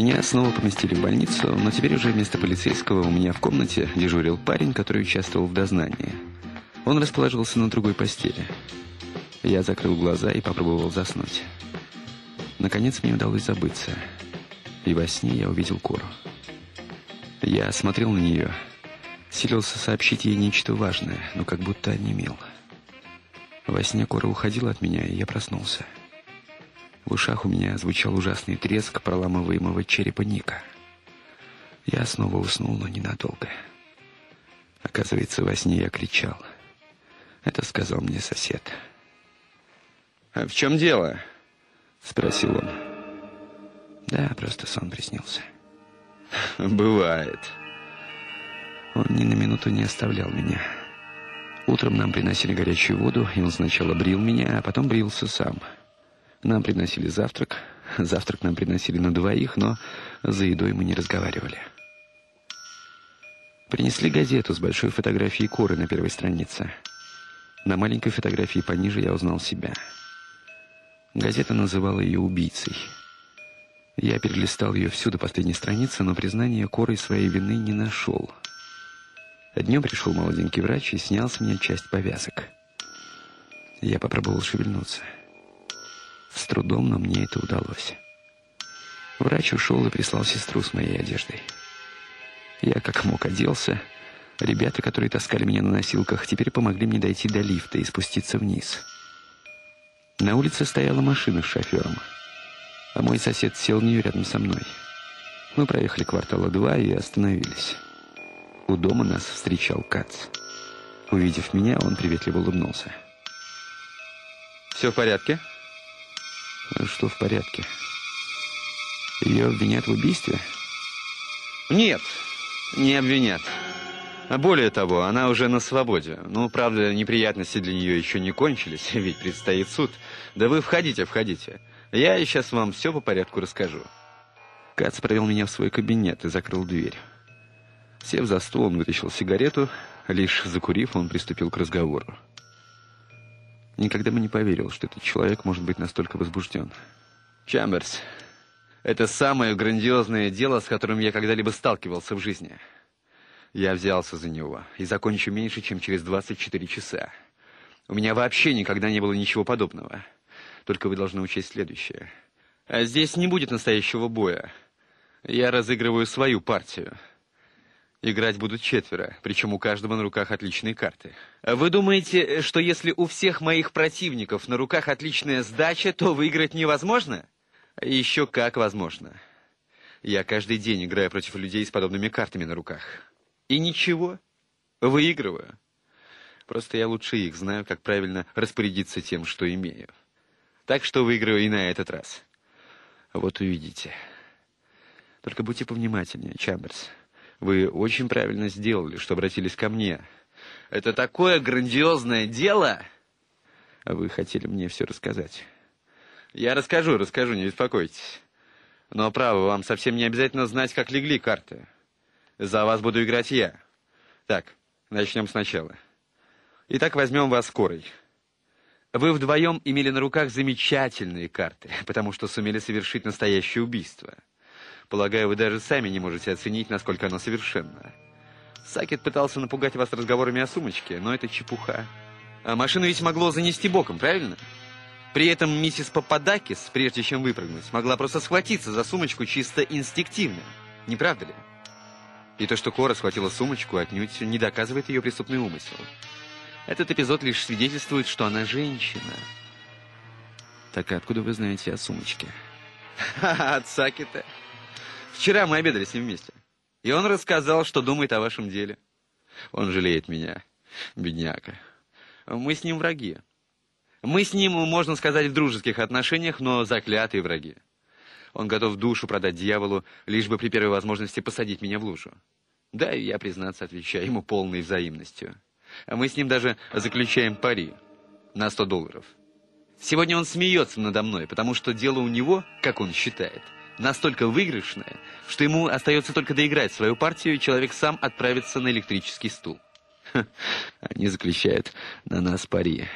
Меня снова поместили в больницу, но теперь уже вместо полицейского у меня в комнате дежурил парень, который участвовал в дознании. Он расположился на другой постели. Я закрыл глаза и попробовал заснуть. Наконец мне удалось забыться. И во сне я увидел Кору. Я смотрел на нее, силился сообщить ей нечто важное, но как будто онемел. Во сне Кора уходила от меня, и я проснулся. В ушах у меня звучал ужасный треск проламываемого черепа Ника. Я снова уснул, но ненадолго. Оказывается, во сне я кричал. Это сказал мне сосед. «А в чем дело?» — спросил он. Да, просто сон приснился. Бывает. Он ни на минуту не оставлял меня. Утром нам приносили горячую воду, и он сначала брил меня, а потом брился сам. Нам приносили завтрак. Завтрак нам приносили на двоих, но за едой мы не разговаривали. Принесли газету с большой фотографией Коры на первой странице. На маленькой фотографии пониже я узнал себя. Газета называла ее убийцей. Я перелистал ее всю до последней страницы, но признания Корой своей вины не нашел. Днем пришел молоденький врач и снял с меня часть повязок. Я попробовал шевельнуться. С трудом, но мне это удалось. Врач ушел и прислал сестру с моей одеждой. Я как мог оделся. Ребята, которые таскали меня на носилках, теперь помогли мне дойти до лифта и спуститься вниз. На улице стояла машина с шофером, а мой сосед сел в нее рядом со мной. Мы проехали квартала два и остановились. У дома нас встречал Кац. Увидев меня, он приветливо улыбнулся. «Все в порядке?» «Что в порядке? Ее обвинят в убийстве?» «Нет, не обвинят. А более того, она уже на свободе. Ну, правда, неприятности для нее еще не кончились, ведь предстоит суд. Да вы входите, входите. Я сейчас вам все по порядку расскажу. Кац провел меня в свой кабинет и закрыл дверь. Сев за стол, он вытащил сигарету. Лишь закурив, он приступил к разговору. Никогда бы не поверил, что этот человек может быть настолько возбужден. Чамберс, это самое грандиозное дело, с которым я когда-либо сталкивался в жизни. Я взялся за него и закончу меньше, чем через 24 часа. У меня вообще никогда не было ничего подобного. Только вы должны учесть следующее. А здесь не будет настоящего боя. Я разыгрываю свою партию. Играть будут четверо, причем у каждого на руках отличные карты. Вы думаете, что если у всех моих противников на руках отличная сдача, то выиграть невозможно? Еще как возможно. Я каждый день играю против людей с подобными картами на руках. И ничего. Выигрываю. Просто я лучше их знаю, как правильно распорядиться тем, что имею. Так что выиграю и на этот раз. Вот увидите. Только будьте повнимательнее, Чамберс. Вы очень правильно сделали, что обратились ко мне. Это такое грандиозное дело! А вы хотели мне все рассказать. Я расскажу, расскажу, не беспокойтесь. Но, право, вам совсем не обязательно знать, как легли карты. За вас буду играть я. Так, начнем сначала. Итак, возьмем вас скорой. Вы вдвоем имели на руках замечательные карты, потому что сумели совершить настоящее убийство. Полагаю, вы даже сами не можете оценить, насколько оно совершенно. Сакет пытался напугать вас разговорами о сумочке, но это чепуха. А машину ведь могло занести боком, правильно? При этом миссис Пападакис, прежде чем выпрыгнуть, могла просто схватиться за сумочку чисто инстинктивно. Не правда ли? И то, что Кора схватила сумочку, отнюдь не доказывает ее преступный умысел. Этот эпизод лишь свидетельствует, что она женщина. Так откуда вы знаете о сумочке? От Сакета. Вчера мы обедали с ним вместе. И он рассказал, что думает о вашем деле. Он жалеет меня, бедняка. Мы с ним враги. Мы с ним, можно сказать, в дружеских отношениях, но заклятые враги. Он готов душу продать дьяволу, лишь бы при первой возможности посадить меня в лужу. Да, и я, признаться, отвечаю ему полной взаимностью. А мы с ним даже заключаем пари на 100 долларов. Сегодня он смеется надо мной, потому что дело у него, как он считает, настолько выигрышное, что ему остается только доиграть свою партию, и человек сам отправится на электрический стул. Они заключают на нас пари.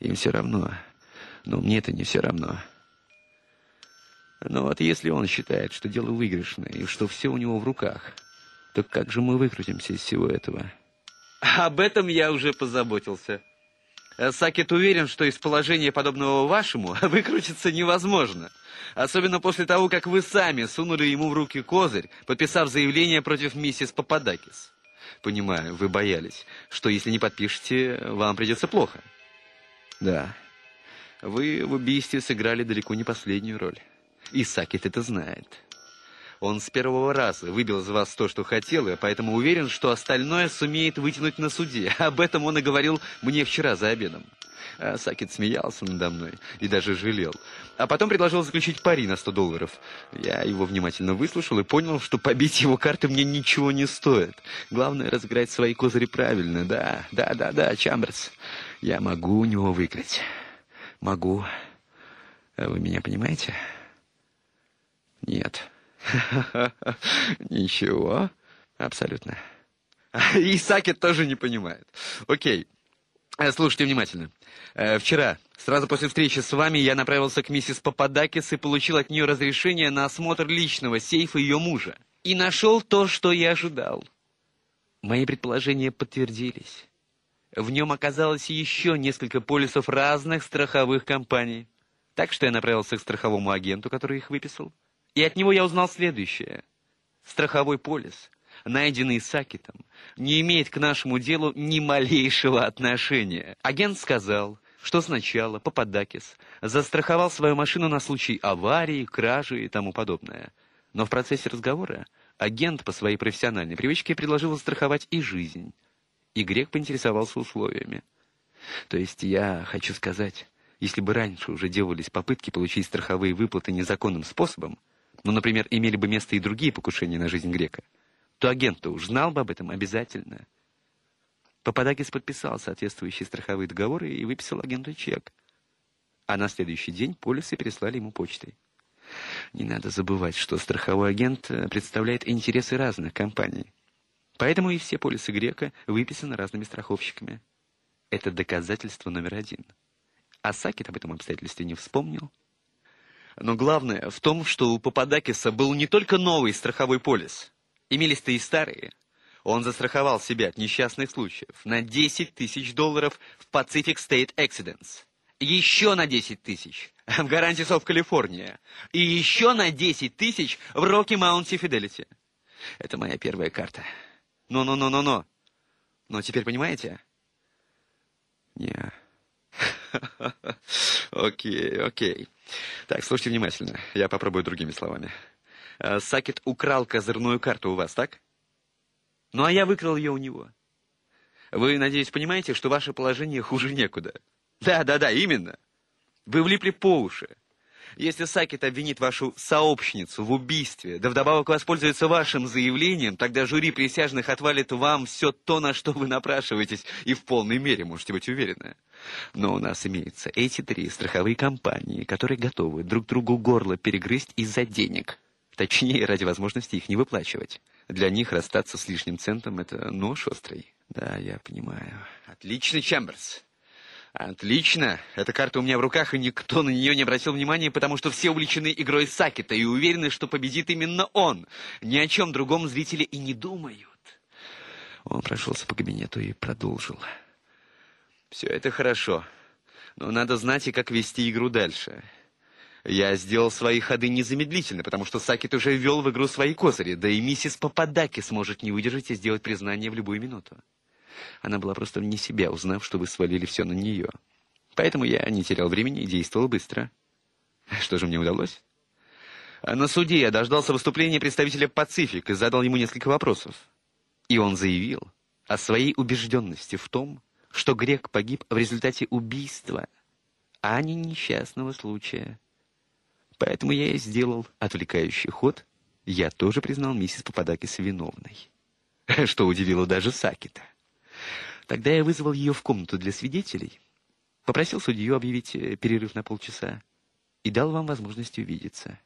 Им все равно. Но мне это не все равно. Но вот если он считает, что дело выигрышное и что все у него в руках, то как же мы выкрутимся из всего этого? Об этом я уже позаботился. Сакет уверен, что из положения подобного вашему выкрутиться невозможно. Особенно после того, как вы сами сунули ему в руки козырь, подписав заявление против миссис Пападакис. Понимаю, вы боялись, что если не подпишете, вам придется плохо. Да, вы в убийстве сыграли далеко не последнюю роль. И Сакет это знает. Он с первого раза выбил из вас то, что хотел, и поэтому уверен, что остальное сумеет вытянуть на суде. Об этом он и говорил мне вчера за обедом. А Сакет смеялся надо мной и даже жалел. А потом предложил заключить пари на 100 долларов. Я его внимательно выслушал и понял, что побить его карты мне ничего не стоит. Главное разыграть свои козыри правильно. Да, да, да, да, Чамберс. Я могу у него выиграть. Могу. Вы меня понимаете? Нет. Ничего. Абсолютно. И Сакет тоже не понимает. Окей. Э, слушайте внимательно. Э, вчера, сразу после встречи с вами, я направился к миссис Пападакис и получил от нее разрешение на осмотр личного сейфа ее мужа. И нашел то, что я ожидал. Мои предположения подтвердились. В нем оказалось еще несколько полисов разных страховых компаний. Так что я направился к страховому агенту, который их выписал. И от него я узнал следующее. Страховой полис, найденный Сакетом, не имеет к нашему делу ни малейшего отношения. Агент сказал, что сначала Пападакис застраховал свою машину на случай аварии, кражи и тому подобное. Но в процессе разговора агент по своей профессиональной привычке предложил застраховать и жизнь. И грек поинтересовался условиями. То есть я хочу сказать, если бы раньше уже делались попытки получить страховые выплаты незаконным способом, ну, например, имели бы место и другие покушения на жизнь грека, то агент-то уж знал бы об этом обязательно. Пападакис подписал соответствующие страховые договоры и выписал агенту чек. А на следующий день полисы переслали ему почтой. Не надо забывать, что страховой агент э, представляет интересы разных компаний. Поэтому и все полисы Грека выписаны разными страховщиками. Это доказательство номер один. А Сакет об этом обстоятельстве не вспомнил. Но главное в том, что у Пападакиса был не только новый страховой полис. Имелись-то и старые. Он застраховал себя от несчастных случаев на 10 тысяч долларов в Pacific State Accidents. Еще на 10 тысяч в Guarantees of California. И еще на 10 тысяч в Rocky Mountain Fidelity. Это моя первая карта. Но-но-но-но-но. Но теперь понимаете? Не. Окей, окей. Так, слушайте внимательно. Я попробую другими словами. Э, Сакет украл козырную карту у вас, так? Ну, а я выкрал ее у него. Вы, надеюсь, понимаете, что ваше положение хуже некуда. Да, да, да, именно. Вы влипли по уши. Если Сакет обвинит вашу сообщницу в убийстве, да вдобавок воспользуется вашим заявлением, тогда жюри присяжных отвалит вам все то, на что вы напрашиваетесь, и в полной мере можете быть уверены. Но у нас имеются эти три страховые компании, которые готовы друг другу горло перегрызть из-за денег. Точнее, ради возможности их не выплачивать. Для них расстаться с лишним центом — это нож острый. Да, я понимаю. Отлично, Чемберс. Отлично. Эта карта у меня в руках, и никто на нее не обратил внимания, потому что все увлечены игрой Сакета и уверены, что победит именно он. Ни о чем другом зрители и не думают. Он прошелся по кабинету и продолжил. Все это хорошо, но надо знать и как вести игру дальше. Я сделал свои ходы незамедлительно, потому что Сакет уже ввел в игру свои козыри, да и миссис Пападаки сможет не выдержать и сделать признание в любую минуту. Она была просто вне себя, узнав, что вы свалили все на нее. Поэтому я не терял времени и действовал быстро. Что же мне удалось? На суде я дождался выступления представителя «Пацифик» и задал ему несколько вопросов. И он заявил о своей убежденности в том, что грек погиб в результате убийства, а не несчастного случая. Поэтому я и сделал отвлекающий ход. Я тоже признал миссис Пападакис виновной. Что удивило даже Сакита. Тогда я вызвал ее в комнату для свидетелей, попросил судью объявить э, перерыв на полчаса и дал вам возможность увидеться.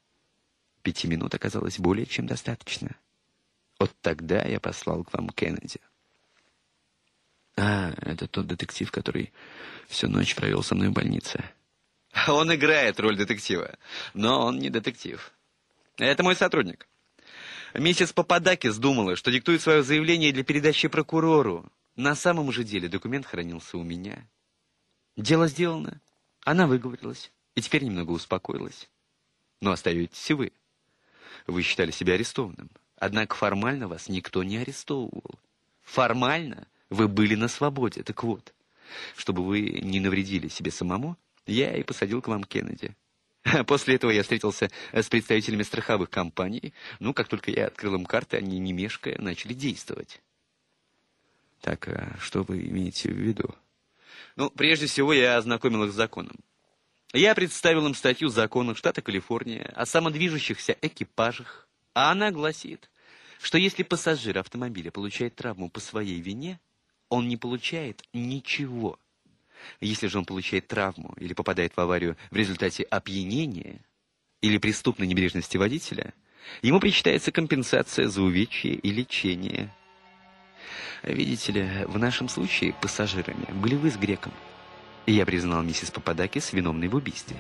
Пяти минут оказалось более чем достаточно. Вот тогда я послал к вам Кеннеди. А, это тот детектив, который всю ночь провел со мной в больнице. Он играет роль детектива, но он не детектив. Это мой сотрудник. Миссис Пападакис думала, что диктует свое заявление для передачи прокурору. На самом же деле документ хранился у меня. Дело сделано. Она выговорилась и теперь немного успокоилась. Но остаетесь и вы. Вы считали себя арестованным. Однако формально вас никто не арестовывал. Формально вы были на свободе. Так вот, чтобы вы не навредили себе самому, я и посадил к вам Кеннеди. После этого я встретился с представителями страховых компаний. Ну, как только я открыл им карты, они, не мешкая, начали действовать. Так, а что вы имеете в виду? Ну, прежде всего, я ознакомил их с законом. Я представил им статью закона штата Калифорния о самодвижущихся экипажах, а она гласит, что если пассажир автомобиля получает травму по своей вине, он не получает ничего. Если же он получает травму или попадает в аварию в результате опьянения или преступной небрежности водителя, ему причитается компенсация за увечье и лечение. Видите ли, в нашем случае пассажирами были вы с греком. И я признал миссис Пападакис виновной в убийстве.